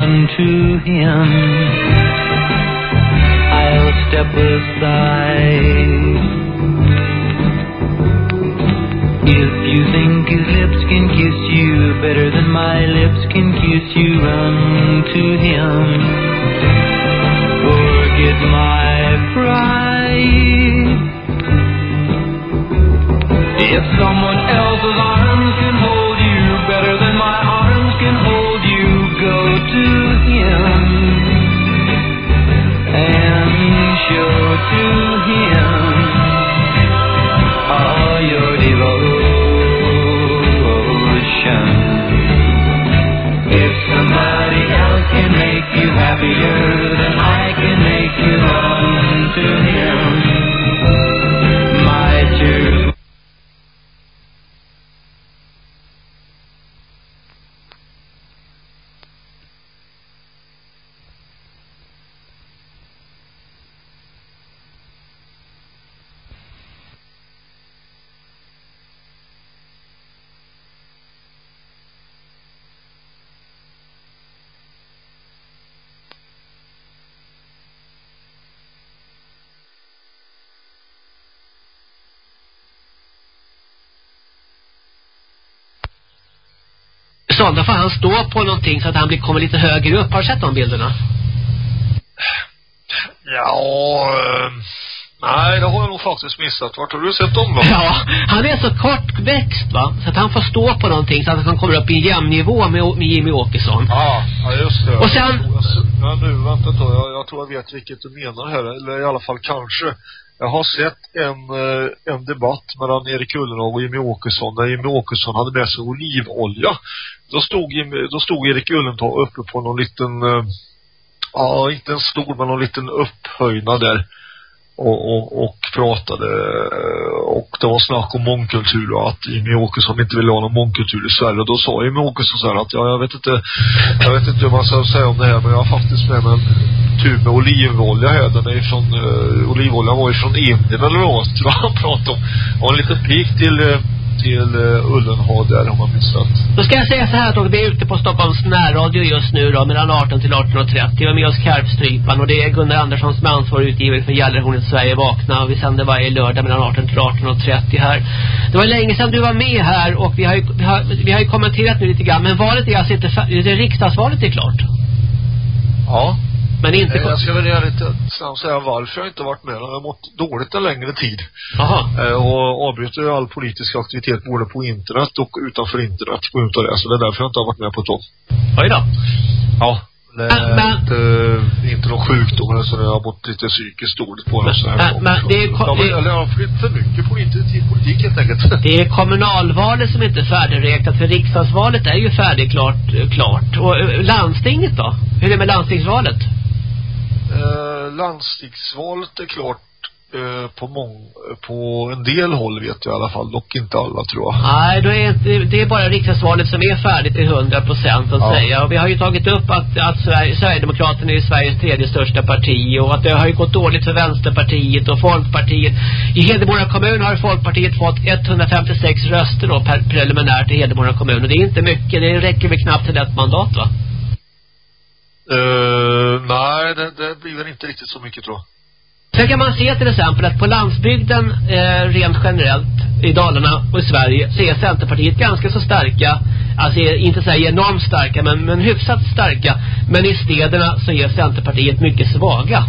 unto him. I'll step aside. If you think his lips can kiss you better than my lips can kiss you, run to him. Forget my pride. If someone else's arms Yeah. Så, då får han stå på någonting så att han blir, kommer lite högre upp. Har du sett de bilderna? Ja, eh, nej det har jag nog faktiskt missat. Vart har du sett dem då? Ja, han är så kortväxt va? Så att han får stå på någonting så att han kommer upp i en jämn nivå med, med Jimmy Åkesson. Ja, ja just det. Och sen- ja, nu, vänta då. Jag, jag tror jag vet vilket du menar här. Eller i alla fall kanske. Jag har sett en, eh, en debatt mellan Erik Ullenhag och Jimmy Åkesson där Jimmy Åkesson hade med sig olivolja. Då stod, Jimmy, då stod Erik Ullenhag uppe på någon liten, eh, ja inte en stol men någon liten upphöjnad där och, och, och pratade eh, och det var snack om mångkultur och att Jimmy Åkesson inte ville ha någon mångkultur i Sverige. Och då sa Jimmy Åkesson så här att ja, jag vet inte jag vet inte hur man ska säga om det här men jag har faktiskt med mig en tub med olivolja här. Den är ifrån, uh, eh, olivolja var från Indien eller något. Vad han pratade om. Och en liten pik till, uh, till uh, Ullenhag där om man rätt. Då ska jag säga så här att vi är ute på Stockholms närradio just nu då, mellan 18 till 18.30. Vi har med oss Karpstrypan och det är Gunnar Andersson som är ansvarig utgivare för Gällarhornet Sverige Vakna. Och vi sänder varje lördag mellan 18 till 18.30 här. Det var länge sedan du var med här och vi har ju, vi har, vi har ju kommenterat nu lite grann. Men valet är alltså inte det riksdagsvalet är klart. Ja. Men inte... Eh, Jag ska väl göra lite snabbt säga varför jag inte varit med. Jag har mått dåligt en längre tid. Jaha. Eh, och avbryter all politisk aktivitet både på internet och utanför internet på grund av det. Så det är därför jag inte har varit med på ett tag. Oj då. Ja. Är Men- inte, inte någon sjukdom eller så. Jag har mått lite psykiskt dåligt på det. så här. men- men det är ja, men, eller jag har för, för mycket politik, politik helt enkelt. Det är kommunalvalet som inte är färdigräknat för riksdagsvalet är ju färdigklart klart. Och eh, landstinget då? Hur är det med landstingsvalet? Eh, landstingsvalet är klart eh, på, mång, på en del håll vet jag i alla fall. Dock inte alla tror jag. Nej, då är inte, det är bara riksdagsvalet som är färdigt till 100 procent att Ja. säga. Och vi har ju tagit upp att, att Sverige, Sverigedemokraterna är Sveriges tredje största parti och att det har ju gått dåligt för Vänsterpartiet och Folkpartiet. I Hedemora kommun har Folkpartiet fått 156 röster då per, preliminärt i Hedemora kommun. Och det är inte mycket, det räcker väl knappt till ett mandat va? Eh, nej, det, det blir väl inte riktigt så mycket tror jag. Sen kan man se till exempel att på landsbygden eh, rent generellt i Dalarna och i Sverige så är Centerpartiet ganska så starka. Alltså inte så här enormt starka men, men hyfsat starka. Men i städerna så är Centerpartiet mycket svaga.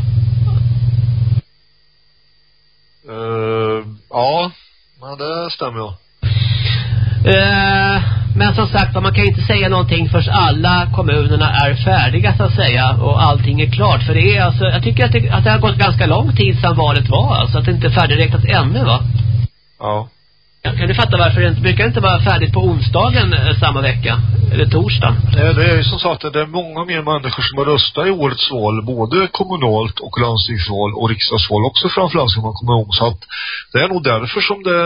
Eh, ja, men det stämmer ju. Eh, men som sagt man kan ju inte säga någonting förrän alla kommunerna är färdiga så att säga och allting är klart. För det är alltså, jag tycker att det, att det har gått ganska lång tid sedan valet var alltså att det inte är färdigräknat ännu va? Ja. Jag Kan du fatta varför det inte brukar inte vara färdigt på onsdagen eh, samma vecka? Eller torsdag? Nej, det är ju som sagt att det är många mer människor som har röstat i årets val, både kommunalt och landstingsval och riksdagsval också framförallt ska man komma ihåg. Så att det är nog därför som det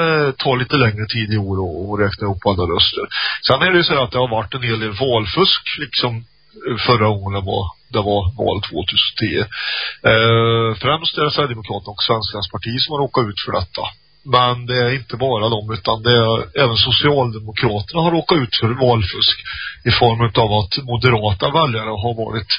tar lite längre tid i år att- räkna upp alla röster. Sen är det ju så att det har varit en hel del valfusk liksom eh, förra året det var, det var val 2010. Eh, främst är det Sverigedemokraterna och Svenskarnas parti som har råkat ut för detta. Men det är inte bara dem utan det är även Socialdemokraterna har råkat ut för valfusk i form av att moderata väljare har varit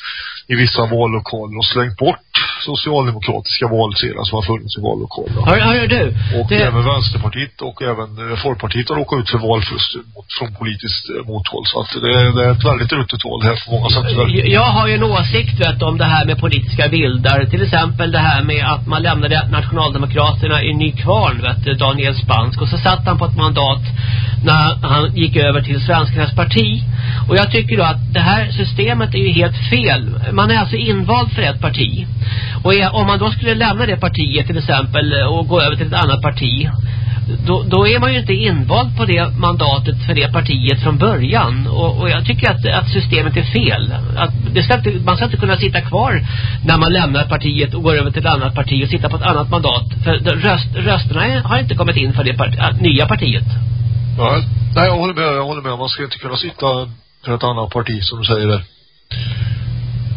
i vissa vallokaler och slängt bort socialdemokratiska valsedlar som har funnits i vallokalerna. Hör, hör du? Och det... även Vänsterpartiet och även eh, Folkpartiet har råkat ut för valfusk från politiskt eh, mothåll. Så att det, det är ett väldigt ruttet val här på många sätt. Jag har ju en åsikt vet, om det här med politiska bilder. Till exempel det här med att man lämnade Nationaldemokraterna i Nykvarn, vet, Daniel Spansk. Och så satt han på ett mandat när han gick över till Svenskarnas parti. Och jag tycker då att det här systemet är ju helt fel. Man är alltså invald för ett parti. Och är, om man då skulle lämna det partiet till exempel och gå över till ett annat parti då, då är man ju inte invald på det mandatet för det partiet från början. Och, och jag tycker att, att systemet är fel. Att det ska inte, man ska inte kunna sitta kvar när man lämnar partiet och går över till ett annat parti och sitta på ett annat mandat. För röst, rösterna är, har inte kommit in för det part, äh, nya partiet. Ja, nej, jag håller med. Jag håller med. Man ska inte kunna sitta för ett annat parti som du säger där.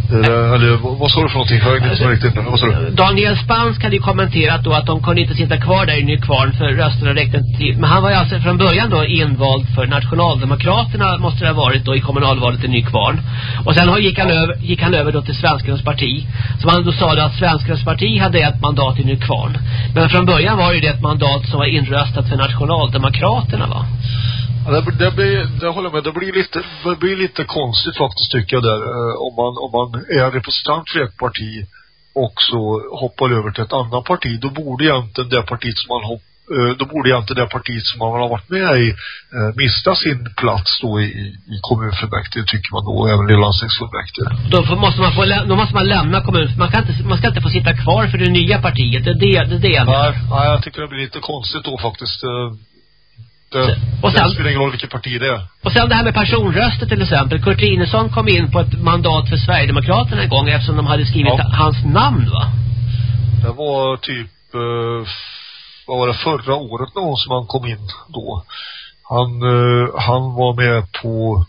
Eller, vad sa du för någonting? Jag inte så riktigt. Vad sa du? Daniel Spansk hade ju kommenterat då att de kunde inte sitta kvar där i Nykvarn för rösterna räckte inte till. Men han var ju alltså från början då invald för Nationaldemokraterna måste det ha varit då i kommunalvalet i Nykvarn. Och sen gick han, över, gick han över då till Svenskarnas parti. Som han då sa då att Svenskarnas parti hade ett mandat i Nykvarn. Men från början var ju det ett mandat som var inröstat för Nationaldemokraterna va? Det, det, blir, det håller jag med. Det blir lite, det blir lite konstigt faktiskt tycker jag där. Eh, om man, om man är representant för ett parti och så hoppar över till ett annat parti. Då borde egentligen det partiet som man hopp, eh, då borde egentligen det partiet som man har varit med i eh, mista sin plats då i, i kommunfullmäktige tycker man då, även i landstingsfullmäktige. Då måste man få, då måste man lämna kommunen. Man kan inte, man ska inte få sitta kvar för det nya partiet. Det är det, det, är det Nej, nej, jag tycker det blir lite konstigt då faktiskt. Det, och sen, det spelar ingen roll vilket parti det är. Och sen det här med personröster till exempel. Kurt Inesson kom in på ett mandat för Sverigedemokraterna en gång eftersom de hade skrivit ja. hans namn va? Det var typ, eh, vad var det, förra året någon som han kom in då. Han, eh, han var med på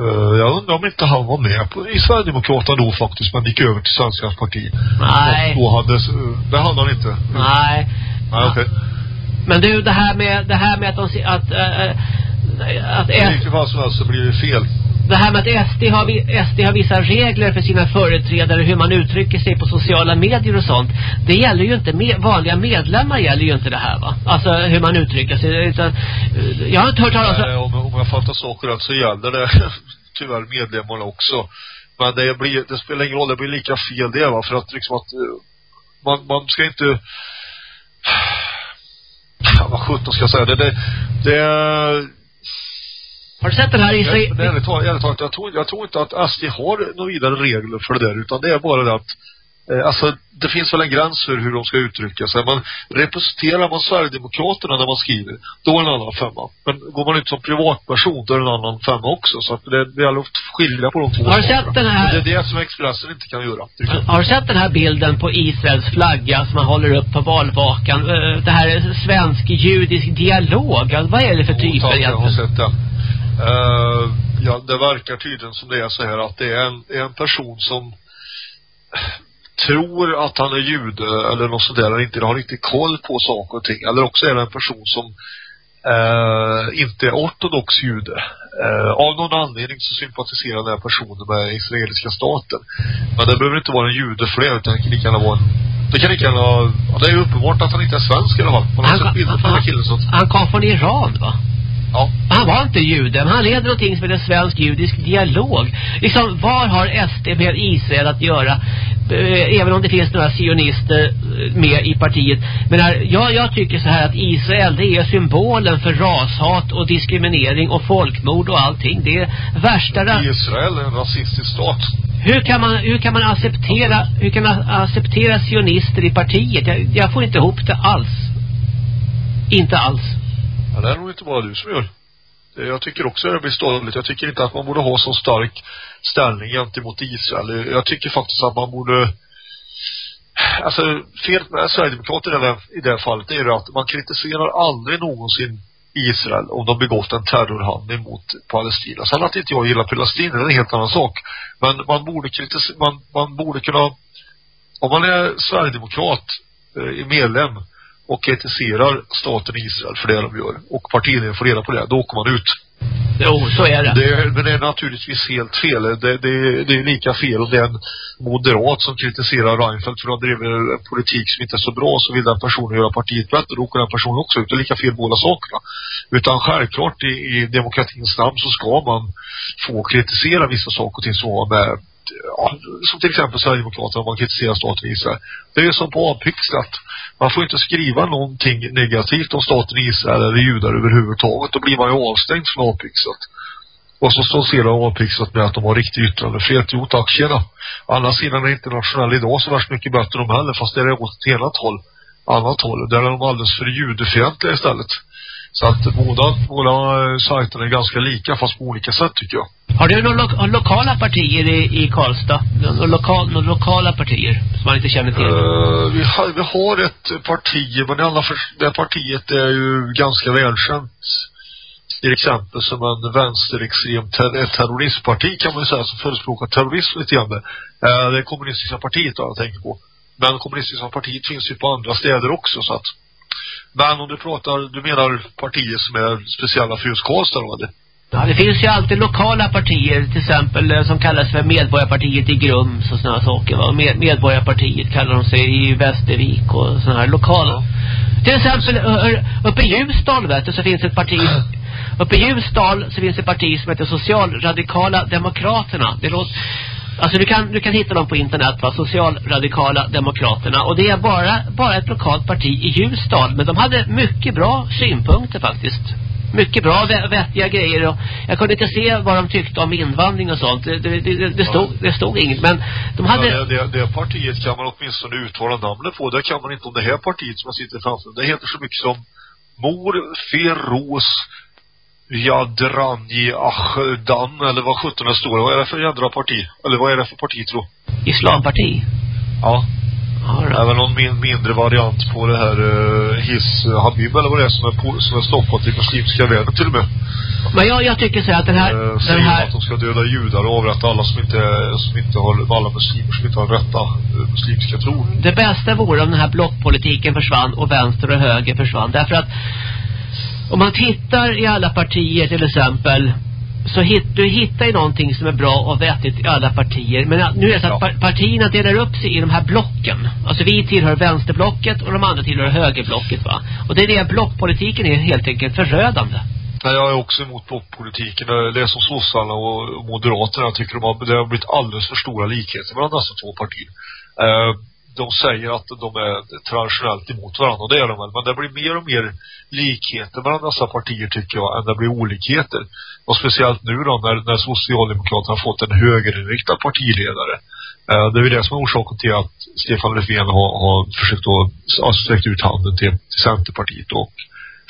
Uh, jag undrar om inte han var med på, i Sverigedemokraterna då faktiskt, men gick över till Svenskans parti. Nej. då hade, det hade han inte. Nej. Nej, okej. Okay. Men du, det här med, det här med att de, att, äh, att I vilket fall som helst så blir det fel. Det här med att SD har, SD har vissa regler för sina företrädare hur man uttrycker sig på sociala medier och sånt. Det gäller ju inte, med, vanliga medlemmar gäller ju inte det här va? Alltså hur man uttrycker sig. Utan, jag har inte hört talas om... Om, om jag fattar saker rätt så gäller det tyvärr medlemmarna också. Men det, blir, det spelar ingen roll, det blir lika fel det va? För att liksom att man, man ska inte Ja, vad sjutton ska jag säga? Det, det, det har du sett den här Israel... Nej, ärligt talat, jag tror, jag tror inte att SD har några vidare regler för det där, utan det är bara det att alltså, det finns väl en gräns för hur de ska uttrycka sig. Man representerar man Sverigedemokraterna när man skriver, då är det en annan femma. Men går man ut som privatperson, då är det en annan femma också. Så att det, det gäller att skilja på de två Har du sett den här... det är det som Expressen inte kan göra. Har du sett den här bilden på Israels flagga som man håller upp på valvakan? Eh, det här är svensk-judisk dialog. Vad är det för typer egentligen? Jag har sett den. Uh, ja, det verkar tydligen som det är så här att det är en, en person som tror att han är jude eller något sånt där, inte har riktigt koll på saker och ting. Eller också är det en person som eh, inte är ortodox jude. Eh, av någon anledning så sympatiserar den här personen med israeliska staten. Men det behöver inte vara en jude för det, utan det kan lika gärna vara en det kan lika gärna, det är ju uppenbart att han inte är svensk i alla fall. Här killen så Han kom från Iran va? Ja. Han var inte jude, men han leder någonting som heter svensk-judisk dialog. Liksom, var har SD med Israel att göra? Eh, även om det finns några sionister eh, med i partiet. Men här, jag, jag tycker så här att Israel, det är symbolen för rashat och diskriminering och folkmord och allting. Det är värsta... Israel är en rasistisk stat. Hur kan man, hur kan man acceptera, hur kan man acceptera sionister i partiet? Jag, jag får inte ihop det alls. Inte alls. Ja, det är nog inte bara du som gör. Jag tycker också att det blir ståligt. Jag tycker inte att man borde ha så stark ställning gentemot Israel. Jag tycker faktiskt att man borde alltså felet med Sverigedemokraterna i det här fallet är att man kritiserar aldrig någonsin Israel om de begått en terrorhandling mot Palestina. Sen att inte jag gillar Palestina det är en helt annan sak. Men man borde kritisera, man, man borde kunna om man är Sverigedemokrat eh, medlem och kritiserar staten Israel för det de gör och partiledningen får reda på det, då åker man ut. Jo, så är det. det men det är naturligtvis helt fel. Det, det, det är lika fel om det är en moderat som kritiserar Reinfeldt för att driver en politik som inte är så bra så vill den personen göra partiet bättre. Då åker den personen också ut. Det är lika fel båda sakerna. Utan självklart i, i demokratins namn så ska man få kritisera vissa saker och ting som har med ja, som till exempel Sverigedemokraterna om man kritiserar staten Israel. Det är som på avpixlat. Man får inte skriva någonting negativt om staten Israel eller judar överhuvudtaget. Då blir man ju avstängd från avpixlat. Och så stoltserar avpixlat med att de har riktig yttrandefrihet. Jo tack, tjena. Andra sidan är internationell idag så värst mycket bättre de heller. Fast det är åt ett annat håll. Annat håll. Där är de alldeles för judefientliga istället. Så att båda, båda sajterna är ganska lika fast på olika sätt tycker jag. Har du några lo lokala partier i, i Karlstad? Några, lokal, några lokala partier som man inte känner till? Uh, vi, har, vi har ett parti, men det, för, det partiet är ju ganska välkänt. Till exempel som en vänsterextrem ter terroristparti kan man säga som förespråkar terrorism lite grann. Uh, det kommunistiska partiet då jag tänker på. Men kommunistiska partiet finns ju på andra städer också så att men om du pratar, du menar partier som är speciella för just Karlstad då, eller? Ja, det finns ju alltid lokala partier, till exempel eh, som kallas för Medborgarpartiet i Grums och sådana saker. Va? Med, Medborgarpartiet kallar de sig i Västervik och sådana här lokala. Ja. Till exempel uppe i Ljusdal vet du, så finns ett parti uppe i Ljusdal så finns ett parti som heter Socialradikala Demokraterna. Det låter Alltså du kan, du kan hitta dem på internet va, Socialradikala Demokraterna och det är bara, bara ett lokalt parti i Ljusdal men de hade mycket bra synpunkter faktiskt. Mycket bra, vettiga grejer och jag kunde inte se vad de tyckte om invandring och sånt. Det, det, det, det stod, det stod inget men de hade... Ja, det, det, det partiet kan man åtminstone uttala namnet på. Det kan man inte om det här partiet som man sitter framför. Det heter så mycket som Mor Feroz Jadranji Ahdan eller vad sjutton det står. Vad är det för jädra parti? Eller vad är det för parti tro? Islamparti? Ja. Är väl någon min, mindre variant på det här uh, Hiss uh, Habib eller vad det är som är, på, som är stoppat i muslimska världen till och med. Men jag, jag tycker så att den här... Uh, den här... att de ska döda judar och avrätta alla som inte, som inte har, alla muslimer som inte har rätta uh, muslimska tro. Det bästa vore om den här blockpolitiken försvann och vänster och höger försvann. Därför att om man tittar i alla partier till exempel så hit, du hittar ju någonting som är bra och vettigt i alla partier. Men nu är det så att ja. partierna delar upp sig i de här blocken. Alltså vi tillhör vänsterblocket och de andra tillhör högerblocket va. Och det är det blockpolitiken är helt enkelt förrödande. Nej, jag är också emot blockpolitiken. Det är som sossarna och moderaterna. Jag tycker de har, det har blivit alldeles för stora likheter mellan dessa två partier. Uh, de säger att de är traditionellt emot varandra och det är de väl. Men det blir mer och mer likheter mellan dessa partier tycker jag än det blir olikheter. Och speciellt nu då när, när Socialdemokraterna har fått en högerinriktad partiledare. Eh, det är ju det som är orsaken till att Stefan Löfven har, har försökt att sträcka sträckt ut handen till, till Centerpartiet och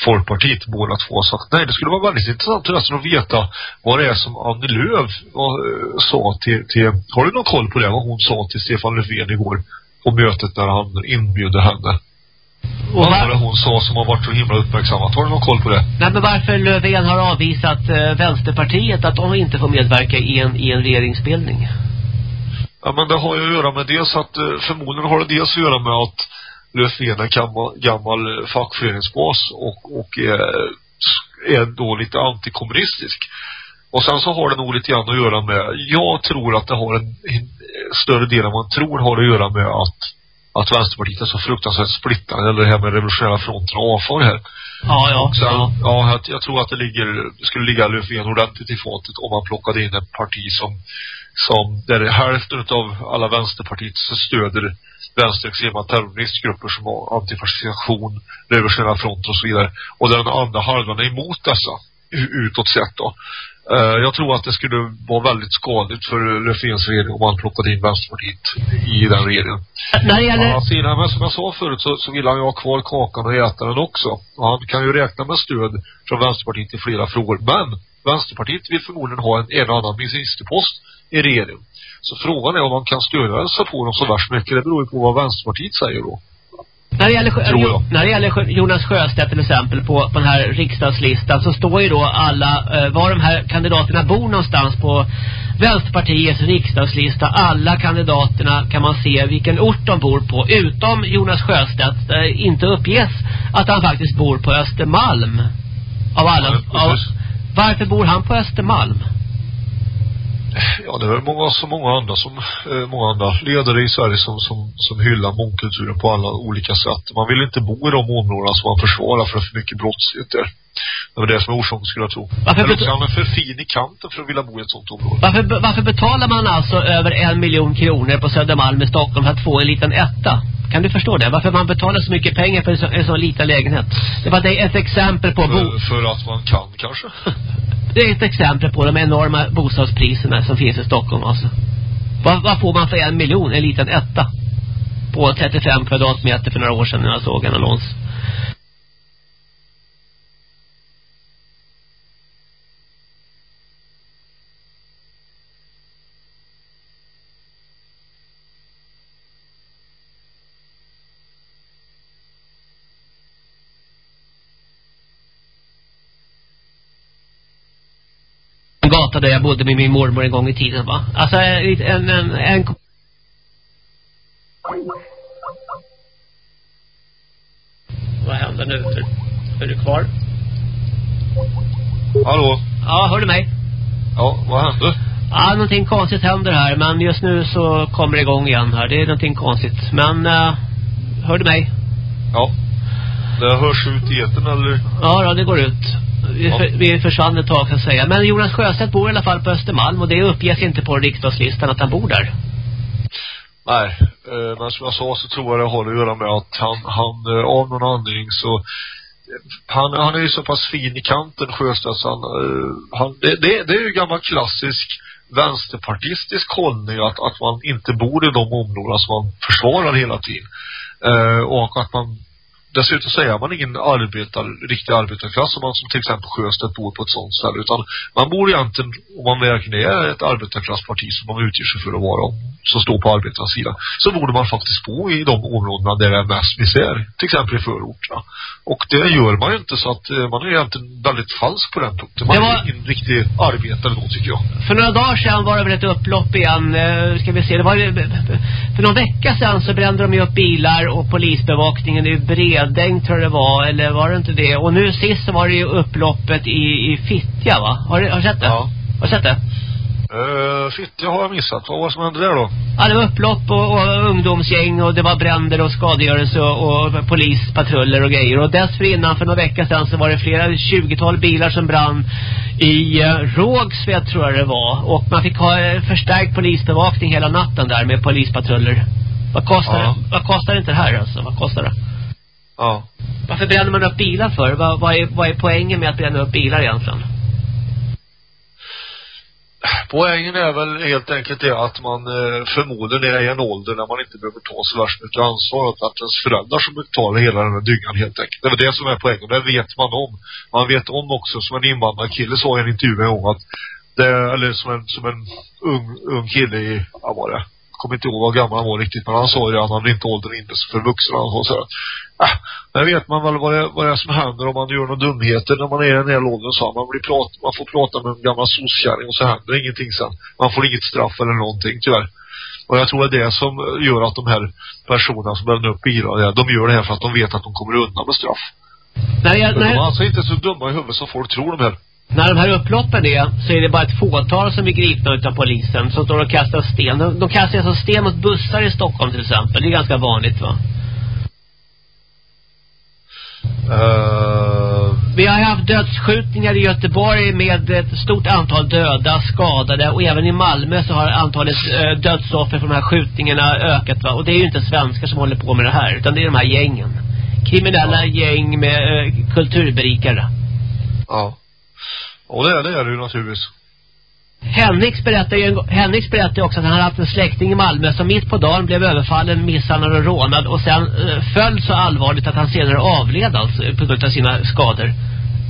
Folkpartiet båda två har sagt nej. Det skulle vara väldigt intressant förresten att veta vad det är som Annie Lööf eh, sa till, till, har du någon koll på det? Vad hon sa till Stefan Löfven igår på mötet när han inbjöd henne. Och vad var det hon sa som har varit så himla uppmärksammat? Har du någon koll på det? Nej, men varför Löfven har avvisat eh, Vänsterpartiet att de inte får medverka i en, i en regeringsbildning? Ja, men det har ju att göra med dels att, eh, förmodligen har det dels att göra med att Löfven är gammal, gammal fackföreningsbas och, och är, är då lite antikommunistisk. Och sen så har det nog lite grann att göra med, jag tror att det har en, en större del än man tror har att göra med att att Vänsterpartiet är så fruktansvärt splittade eller det här med revolutionära fronten och avfar här. Ja, ja. Och sen, ja, ja jag, jag, tror att det ligger, skulle ligga Löfven ordentligt i fatet om man plockade in ett parti som, som där hälften av alla Vänsterpartiet stöder vänsterextrema terroristgrupper som har antifascisation, revolutionära front och så vidare. Och den andra halvan är emot dessa utåt sett då. Uh, jag tror att det skulle vara väldigt skadligt för Löfvens regering om man plockade in Vänsterpartiet i den regeringen. När det gäller... Men som jag sa förut så, så vill han ju ha kvar kakan och äta den också. Och han kan ju räkna med stöd från Vänsterpartiet i flera frågor. Men Vänsterpartiet vill förmodligen ha en, en annan ministerpost i regeringen. Så frågan är om man kan stödja sig på dem så värst mycket. Det beror ju på vad Vänsterpartiet säger då. När det gäller, jag. när det gäller Jonas Sjöstedt till exempel på, på den här riksdagslistan så står ju då alla, eh, var de här kandidaterna bor någonstans på Vänsterpartiets riksdagslista. Alla kandidaterna kan man se vilken ort de bor på. Utom Jonas Sjöstedt där inte uppges att han faktiskt bor på Östermalm. Av alla. Ja, av, varför bor han på Östermalm? Ja, det är väl många, så många andra som, eh, många andra ledare i Sverige som, som, som hyllar mångkulturen på alla olika sätt. Man vill inte bo i de områdena som man försvarar för för mycket brottslighet där. Det var det som är orsaken skulle jag tro. Varför Men också för fin i kanten för att vilja bo i ett sånt område. Varför, varför betalar man alltså över en miljon kronor på Södermalm i Stockholm för att få en liten etta? Kan du förstå det? Varför man betalar så mycket pengar för en så, en så liten lägenhet? Det var det ett exempel på För, för att man kan kanske. Det är ett exempel på de enorma bostadspriserna som finns i Stockholm alltså. Vad, vad får man för en miljon? En liten etta. På 35 kvadratmeter för några år sedan när jag såg en annons. Gata där jag bodde med min mormor en gång i tiden va. Alltså en, en, en, Vad händer nu? Är du kvar? Hallå? Ja, hör du mig? Ja, vad hände? Ja, någonting konstigt händer här. Men just nu så kommer det igång igen här. Det är någonting konstigt. Men, uh, hör du mig? Ja. Det hörs ut i etern eller? Ja, då, det går ut. Vi, för, vi försvann ett tag kan jag säga. Men Jonas Sjöstedt bor i alla fall på Östermalm. Och det uppges inte på riksdagslistan att han bor där. Nej, eh, men som jag sa så tror jag det har att göra med att han, han eh, av någon anledning så han, han är ju så pass fin i kanten Sjöstedt så han, eh, han det, det, det är ju gammal klassisk vänsterpartistisk hållning att, att man inte bor i de områden som man försvarar hela tiden. Eh, och att man Dessutom så är man ingen arbetar, riktig arbetarklass om man som till exempel Sjöstedt bor på ett sånt ställe utan man bor egentligen, om man verkligen är ett arbetarklassparti som man utger sig för att vara som står på arbetarnas sida så borde man faktiskt bo i de områdena där det är mest misär till exempel i förorterna och det gör man ju inte så att eh, man är egentligen väldigt falsk på den punkten man var- är ingen riktig arbetare då tycker jag För några dagar sedan var det väl ett upplopp igen. Eh, ska vi se. Det var ju- för någon vecka sedan så brände de ju upp bilar och polisbevakningen i Bredäng tror det var. Eller var det inte det? Och nu sist så var det ju upploppet i, i Fittja va? Har du, har du sett det? Ja. Har du sett det? uh, Fittja har jag missat, vad var det som hände där då? Ja, det var upplopp och, och ungdomsgäng och det var bränder och skadegörelse och, och polispatruller och grejer. Och dessförinnan för några veckor sedan så var det flera 20-tal bilar som brann i eh, Rågsved tror jag det var. Och man fick ha eh, förstärkt polisbevakning hela natten där med polispatruller. Vad kostar, Ja. vad kostar inte det här alltså? Vad kostar det? Ja. Varför bränner man upp bilar för? Vad, vad, är, vad är poängen med att bränna upp bilar egentligen? Poängen är väl helt enkelt det att man eh, förmodligen är i en ålder när man inte behöver ta så värst mycket ansvar och att ens föräldrar som betalar hela den här dyngan helt enkelt. Det är det som är poängen. Det vet man om. Man vet om också, som en invandrarkille sa i en intervju en gång att det, eller som en, som en ung, ung kille i, vad var det? Jag kommer inte ihåg vad gammal han var riktigt, men han sa ju att han inte åldern inne för vuxna. Han sa så här, äh, där vet man väl vad det, vad det är som händer om man gör några dumheter när man är i den här åldern. Så man, blir prat, man får prata med en gammal soskärring och så händer ingenting sen. Man får inget straff eller någonting, tyvärr. Och jag tror det är det som gör att de här personerna som bränner upp bilar, de gör det här för att de vet att de kommer undan med straff. När, jag, Men de är alltså inte så dumma i huvudet som folk tror de här. när de här upploppen är så är det bara ett fåtal som blir gripna utav polisen som står och kastar sten. De, de kastar alltså sten mot bussar i Stockholm till exempel. Det är ganska vanligt va? Uh, Vi har haft dödsskjutningar i Göteborg med ett stort antal döda, skadade och även i Malmö så har antalet eh, dödsoffer för de här skjutningarna ökat va? Och det är ju inte svenskar som håller på med det här utan det är de här gängen. Kriminella gäng med eh, kulturberikare. ja. Och det är det är det ju naturligtvis. Henriks berättar ju Henriks berättar också att han hade haft en släkting i Malmö som mitt på dagen blev överfallen, misshandlad och rånad och sen eh, föll så allvarligt att han senare avled alltså på grund av sina skador.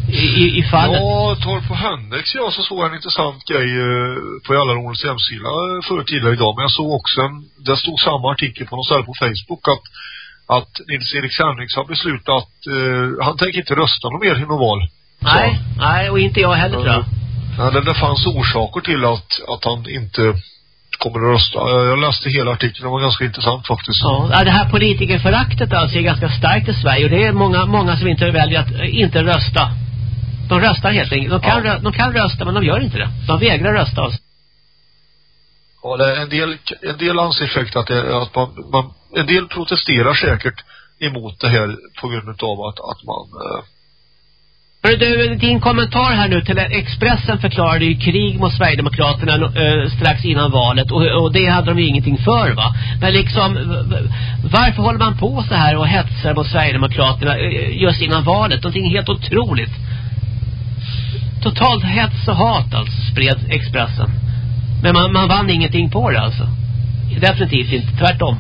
I, i, i fallet. Ja, tar på Henriks ja, så såg jag en intressant grej eh, på Jallarhornets hemsida eh, förut tidigare idag. Men jag såg också en, det stod samma artikel på något ställe på Facebook att att Nils-Erik Sandviks har beslutat att uh, han tänker inte rösta något mer i något val. Nej, nej och inte jag heller tror jag. Ja, det, det fanns orsaker till att, att han inte kommer att rösta. Jag läste hela artikeln, det var ganska intressant faktiskt. Ja, det här politikerföraktet alltså är ganska starkt i Sverige och det är många, många som inte väljer att inte rösta. De röstar helt enkelt. De kan, ja. de kan rösta men de gör inte det. De vägrar rösta alltså. Ja, det är en del, en del anser säkert att, det, att man, man, en del protesterar säkert emot det här på grund av att, att man eh, Hörru du, din kommentar här nu till Expressen förklarade ju krig mot Sverigedemokraterna äh, strax innan valet och, och det hade de ju ingenting för va. Men liksom, varför håller man på så här och hetsar mot Sverigedemokraterna eh, just innan valet? Någonting helt otroligt. Totalt hets och hat alltså spred Expressen. Men man, man vann ingenting på det alltså. Definitivt inte, tvärtom.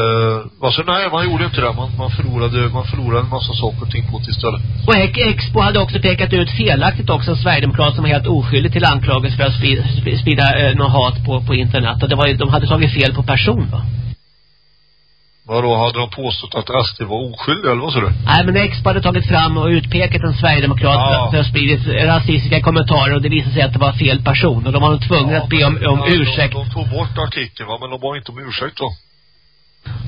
Uh, alltså nej, man gjorde inte det. Man, man, förlorade, man förlorade en massa saker och ting på det istället. Och Expo hade också pekat ut felaktigt också en Sverigedemokrat som var helt oskyldig till anklagelse för att sprida, sprida eh, något hat på, på internet. Och det var, de hade tagit fel på person va? Vadå, hade de påstått att SD var oskyldig eller vad sa du? Nej, men Expo hade tagit fram och utpekat en Sverigedemokrat ja. för att spridit rasistiska kommentarer och det visade sig att det var fel person. Och de var tvungna ja, att be om, om ja, ursäkt. De, de tog bort artikeln va, men de var inte om ursäkt då.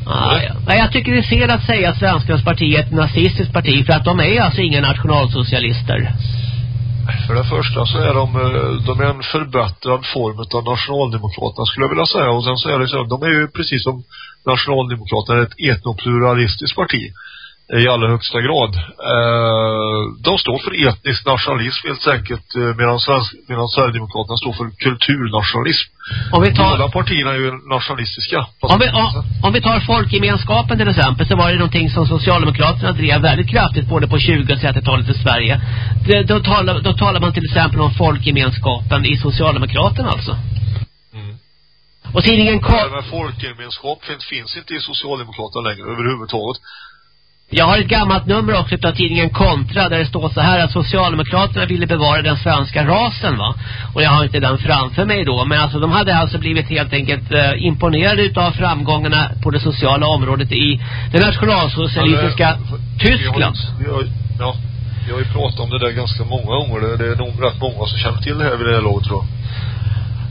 Ah, ja. Jag tycker det är fel att säga att Svenskarnas parti är ett nazistiskt parti för att de är alltså inga nationalsocialister. För det första så är de, eh, de är en förbättrad form av nationaldemokraterna skulle jag vilja säga. Och sen så är det så, de är ju precis som nationaldemokraterna ett etnopluralistiskt parti i allra högsta grad. Eh, de står för etnisk nationalism helt enkelt eh, medan, svensk, medan Sverigedemokraterna står för kulturnationalism. Om vi tar... Båda partierna är ju nationalistiska. Om vi, om, om vi tar folkgemenskapen till exempel så var det någonting som Socialdemokraterna drev väldigt kraftigt både på 20- och 30-talet i Sverige. Det, då, talar, då talar man till exempel om folkgemenskapen i Socialdemokraterna alltså. Mm. Och tidningen... Ja, men folkgemenskap finns, finns inte i Socialdemokraterna längre överhuvudtaget. Jag har ett gammalt nummer också av tidningen Kontra där det står så här att Socialdemokraterna ville bevara den svenska rasen va. Och jag har inte den framför mig då. Men alltså de hade alltså blivit helt enkelt eh, imponerade utav framgångarna på det sociala området i det nationalsocialistiska ja, Tyskland. Vi har, ja, vi har ju pratat om det där ganska många gånger. Det, det är nog rätt många som känner till det här vid det här laget tror jag.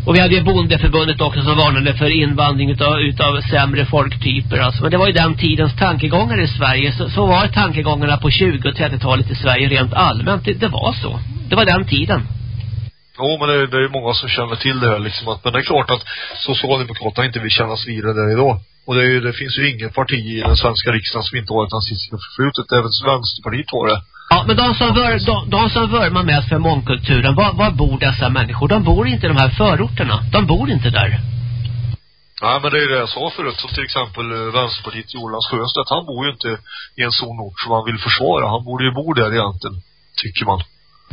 Och vi hade ju bondeförbundet också som varnade för invandring utav, utav sämre folktyper. Alltså. Men det var ju den tidens tankegångar i Sverige. Så, så var tankegångarna på 20- och 30-talet i Sverige rent allmänt. Det, det, var så. Det var den tiden. Jo, men det, det är ju många som känner till det här liksom. Att, men det är klart att Socialdemokraterna inte vill kännas vidare där idag. Och det, är ju, det finns ju ingen parti i den svenska riksdagen som inte har ett nazistiska förflutet. Även Vänsterpartiet har det. Ja, men de som, vör, de, de som vurmar mest för mångkulturen, var, var bor dessa människor? De bor inte i de här förorterna. De bor inte där. Nej, men det är det jag sa förut. Som till exempel eh, Vänsterpartiet Jonas Sjöstedt. Han bor ju inte i en sån ort som han vill försvara. Han borde ju bo där egentligen, tycker man.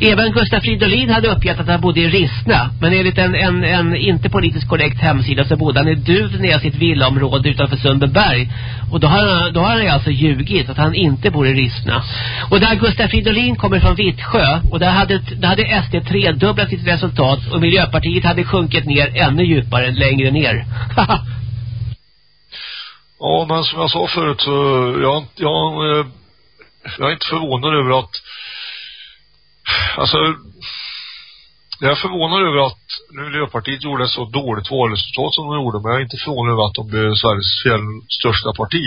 Även Gustaf Fridolin hade uppgett att han bodde i Rissna. Men enligt en, en, en inte politiskt korrekt hemsida så bodde han i Duvnäs i sitt villaområde utanför Sundbyberg. Och då har, han, då har han alltså ljugit att han inte bor i Rissna. Och där Gustaf Fridolin kommer från Vittsjö. Och där hade, där hade SD tredubblat sitt resultat. Och Miljöpartiet hade sjunkit ner ännu djupare, längre ner. ja, men som jag sa förut så jag, jag, eh, jag är inte förvånad över att Alltså, jag är förvånad över att Miljöpartiet gjorde så dåligt valresultat som de gjorde, men jag är inte förvånad över att de blev Sveriges fjäll största parti.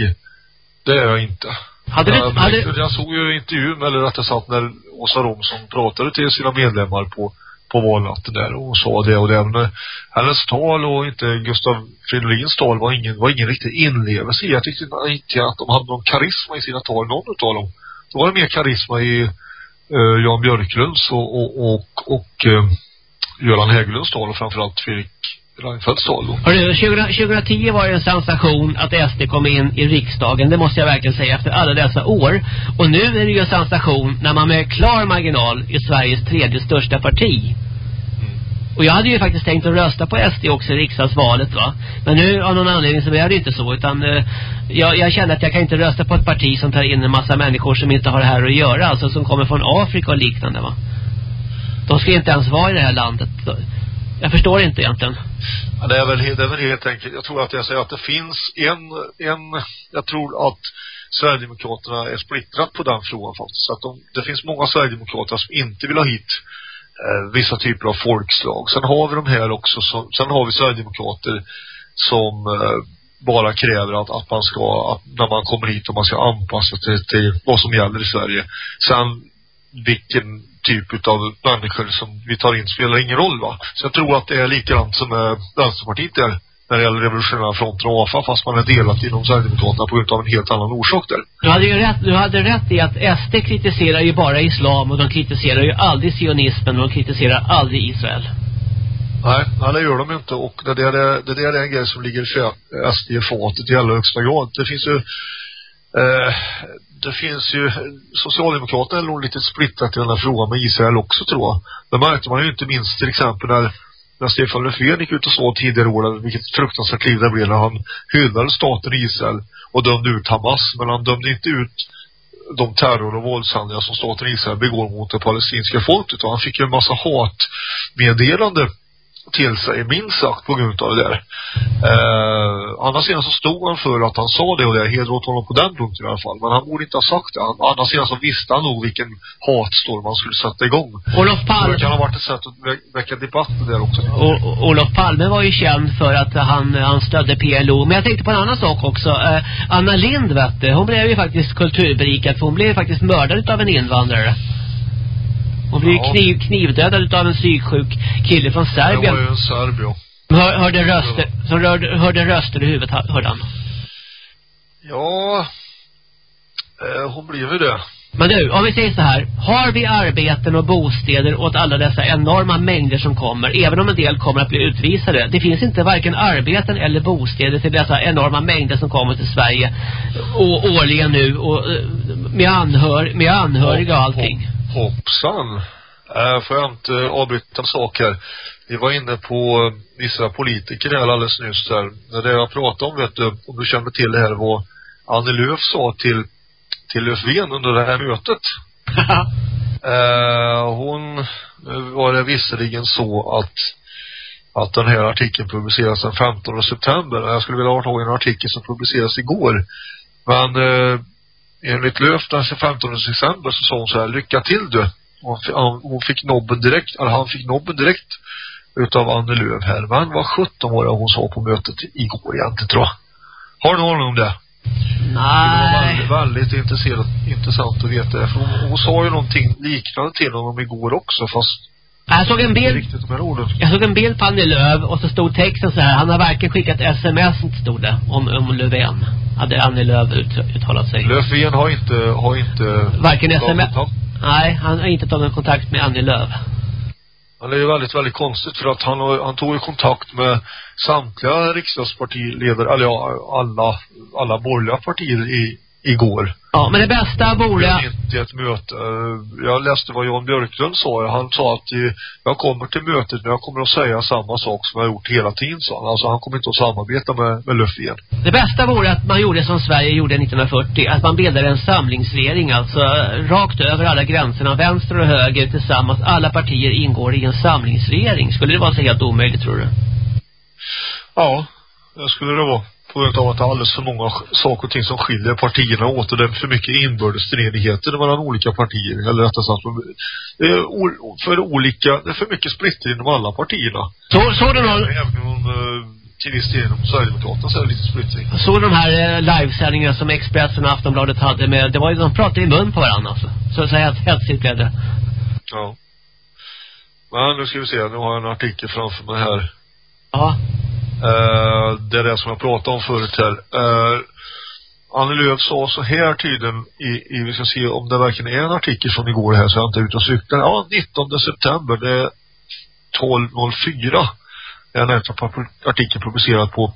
Det är jag inte. Hade du, jag, hade... jag såg ju intervjun, eller rättare sagt när Åsa Romson pratade till sina medlemmar på, på valnatten där och sa det och det. Men hennes tal och inte Gustav Fridolins tal var ingen, var ingen riktig inlevelse i. Jag tyckte inte att de hade någon karisma i sina tal, någon utav dem. Det var det mer karisma i eh, Jan Björklunds och, och, och, och eh, Göran Hägglunds tal och framförallt Fredrik Reinfeldts tal. Hörru, 2010 var ju en sensation att SD kom in i riksdagen. Det måste jag verkligen säga efter alla dessa år. Och nu är det ju en sensation när man med klar marginal är Sveriges tredje största parti. Och jag hade ju faktiskt tänkt att rösta på SD också i riksdagsvalet va. Men nu av någon anledning så blev det inte så. Utan eh, jag, jag kände att jag kan inte rösta på ett parti som tar in en massa människor som inte har det här att göra. Alltså som kommer från Afrika och liknande va. De ska inte ens vara i det här landet. Jag förstår inte egentligen. Ja, det, är väl, det är väl helt enkelt, jag tror att jag säger att det finns en, en jag tror att Sverigedemokraterna är splittrat på den frågan faktiskt. Så att de, det finns många Sverigedemokrater som inte vill ha hit eh, vissa typer av folkslag. Sen har vi de här också, som, sen har vi Sverigedemokrater som eh, bara kräver att, att man ska, att när man kommer hit och man ska anpassa sig till, till vad som gäller i Sverige. Sen vilken typ av människor som vi tar in spelar ingen roll va. Så jag tror att det är likadant som eh, Vänsterpartiet är när det gäller revolutionära fronten och AFA fast man är delat inom Sverigedemokraterna på grund av en helt annan orsak där. Du hade ju rätt, du hade rätt i att SD kritiserar ju bara islam och de kritiserar ju aldrig sionismen och de kritiserar aldrig Israel. Nej, nej, det gör de inte och det där är, det där är en grej som ligger SD i fatet i allra högsta grad. Det finns ju eh, det finns ju Socialdemokraterna är nog lite splittrat i den här frågan med Israel också tror jag. Det märkte man ju inte minst till exempel när när Stefan Löfven gick ut och sa tidigare år vilket fruktansvärt liv det blev när han hyllade staten Israel och dömde ut Hamas. Men han dömde inte ut de terror och våldshandlingar som staten Israel begår mot det palestinska folket. Och han fick ju en massa hatmeddelande till sig, minst sagt, på grund av det där. Eh, annars sidan så stod han för att han sa det och det hedrar åt honom på den punkten i alla fall. Men han borde inte ha sagt det. Han, annars sidan så visste han nog vilken hatstorm han skulle sätta igång. Olof Palme... Det kan ha varit ett sätt att vä väcka debatt där också. O Olof Palme var ju känd för att han, han stödde PLO. Men jag tänkte på en annan sak också. Eh, Anna Lind vet du, hon blev ju faktiskt kulturberikad för hon blev faktiskt mördad av en invandrare. Hon blev ja. kniv, knivdödad av en psyksjuk kille från Serbien. Det var ju en serb, ja. Hör, hörde röster, ja. som hörde, hörde röster i huvudet, hörde han. Ja, eh, hon blev ju det. Men nu, om vi säger så här. Har vi arbeten och bostäder åt alla dessa enorma mängder som kommer, även om en del kommer att bli utvisade. Det finns inte varken arbeten eller bostäder till dessa enorma mängder som kommer till Sverige och årligen nu och eh, med, anhör, med anhöriga och allting. Hoppsan. Äh, får jag inte avbryta en sak här. Vi var inne på vissa politiker här alldeles nyss där. Det jag pratade om, vet du, om du känner till det här, vad Annie Lööf sa till, till Löfven under det här mötet. äh, hon var det visserligen så att att den här artikeln publiceras den 15 september. Jag skulle vilja ha tagit en artikel som publiceras igår. Men eh, enligt Löf den 15 december så sa hon så här, lycka till du. Hon, hon fick nobben direkt, eller han fick nobben direkt utav Anne Lööf här. Men vad 17 var det hon sa på mötet igår egentligen tror jag. Har du någon om det? Nej. Det var väldigt, väldigt intressant, intressant att veta det. För hon, hon sa ju någonting liknande till honom igår också fast jag såg en bild Jag såg en bild på Annie Lööf och så stod texten så här. Han har varken skickat sms stod det om, om Löfven. Hade Annie Lööf ut, uttalat sig? Löfven har inte har inte Varken sms Nej, han har inte tagit kontakt med Annie Lööf. Han är ju väldigt, väldigt konstigt för att han, han tog ju kontakt med samtliga riksdagspartiledare, eller ja, alla, alla borgerliga partier i, igår. Ja, men det bästa vore... Jag inte ett möte. Jag läste vad Jan Björklund sa. Han sa att jag kommer till mötet men jag kommer att säga samma sak som jag gjort hela tiden, sa han. Alltså han kommer inte att samarbeta med, med Löfven. Det bästa vore att man gjorde som Sverige gjorde 1940. Att man bildade en samlingsregering. Alltså rakt över alla gränserna, vänster och höger tillsammans. Alla partier ingår i en samlingsregering. Skulle det vara så helt omöjligt, tror du? Ja, det skulle det vara på grund av att det är alldeles för många saker och ting som skiljer partierna åt och det är för mycket inbördes stridigheter mellan olika partier. Eller rättare sagt, det är för olika, det är för mycket splitter inom alla partierna. Så, så du någon... Även om, eh, till viss del inom Sverigedemokraterna så är det lite splittring. Så de här eh, livesändningarna som Expressen och Aftonbladet hade med, det var ju, de pratade i mun på varandra alltså. Så, så helt hetsigt blev det. Ja. Men nu ska vi se, nu har jag en artikel framför mig här. Ja. Uh, det är det som jag pratade om förut här. Uh, Annie Lööf sa så här tydligen i, i, vi ska se om det verkligen är en artikel från igår här så jag inte är ute och cyklar. Ja, 19 september, det är 12.04. Det är en artikel publicerad på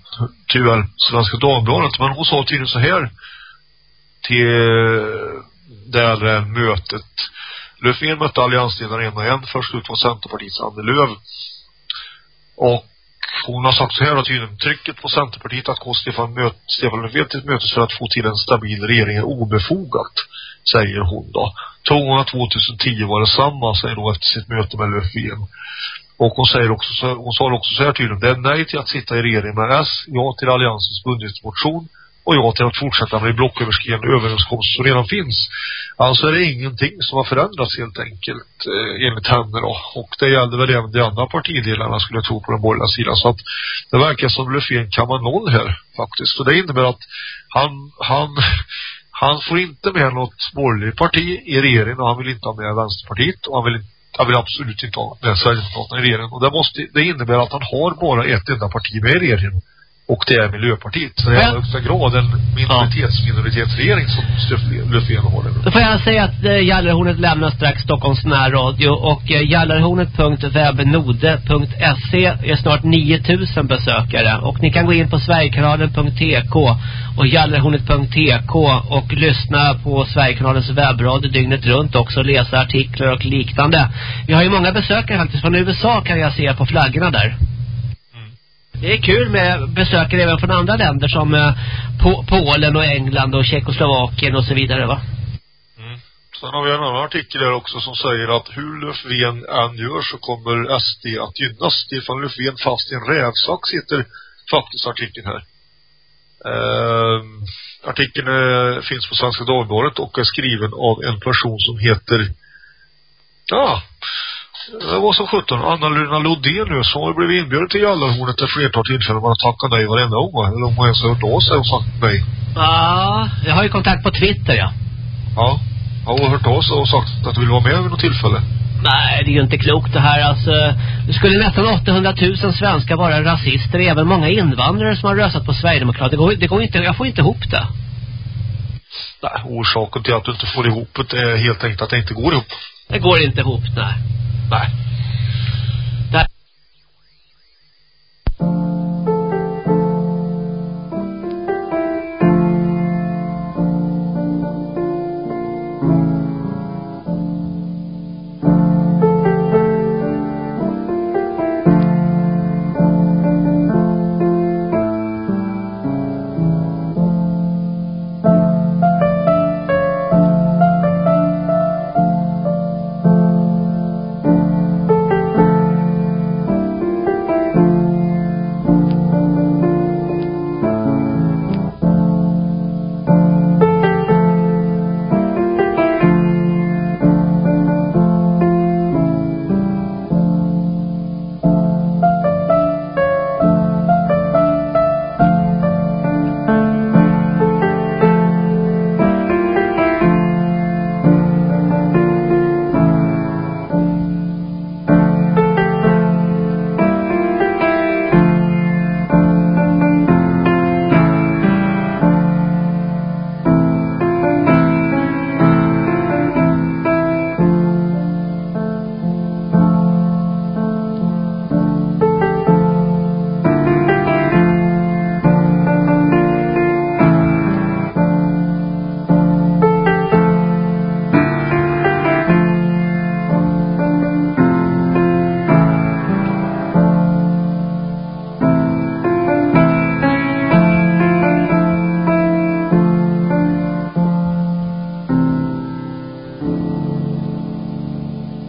tyvärr Svenska Dagbladet. Men hon sa tydligen så här till det här mötet. Löfven mötte alliansledaren en och en. Först ut var Centerpartiets Annie Lööf. Och hon har sagt så här tydligen, trycket på Centerpartiet att gå Stefan, möt, Stefan Löfven till ett möte för att få till en stabil regering är obefogat, säger hon då. Tror hon att 2010 var det samma, säger hon efter sitt möte med Löfven. Och hon säger också, så, hon sa också så här tydligen, det är nej till att sitta i regering med S, ja till alliansens budgetmotion och ja till att fortsätta med blocköverskridande överenskommelser som redan finns. Alltså är det ingenting som har förändrats helt enkelt eh, enligt henne då. Och det gällde väl även de andra partidelarna skulle jag tro på den borgerliga sidan. Så att det verkar som Löfven kammar noll här faktiskt. Så det innebär att han, han han får inte med något borgerligt parti i regeringen och han vill inte ha med Vänsterpartiet och han vill, han vill absolut inte ha med Sverigedemokraterna i regeringen. Och det, måste, det innebär att han har bara ett enda parti med i regeringen. Och det är Miljöpartiet. Så det är i högsta grad en minoritets-minoritetsregering som Löfven håller. Då får jag säga att eh, Gallerhornet lämnar strax Stockholms närradio och eh, gallerhornet.webnode.se är snart 9000 besökare och ni kan gå in på sverigekanalen.tk och gallerhornet.tk och lyssna på Sverigekanalens webbradio dygnet runt också läsa artiklar och liknande. Vi har ju många besökare faktiskt från USA kan jag se på flaggorna där. Det är kul med besökare även från andra länder som eh, Polen och England och Tjeckoslovakien och så vidare va? Mm. Sen har vi en annan artikel där också som säger att hur Löfven än gör så kommer SD att gynnas. Stefan Löfven fast i en rävsax sitter faktiskt artikeln här. Uh, artikeln eh, finns på Svenska Dagbladet och är skriven av en person som heter ja, det var som sjutton. Anna-Luna Lodén nu som har blivit inbjuden till Jallarhornet ett flertal tillfällen. Man har tackat nej varenda gång. Eller om hon ens har hört av sig och sagt nej. Ja, jag har ju kontakt på Twitter, ja. Ja. Har hon hört av sig och sagt att du vill vara med vid något tillfälle? Nej, det är ju inte klokt det här. Alltså, det skulle nästan 800 000 svenskar vara rasister. Även många invandrare som har röstat på Sverigedemokrater. Det går, det går inte, jag får inte ihop det. Nej, orsaken till att du inte får ihop det är helt enkelt att det inte går ihop. Det går inte ihop, nej. Nej.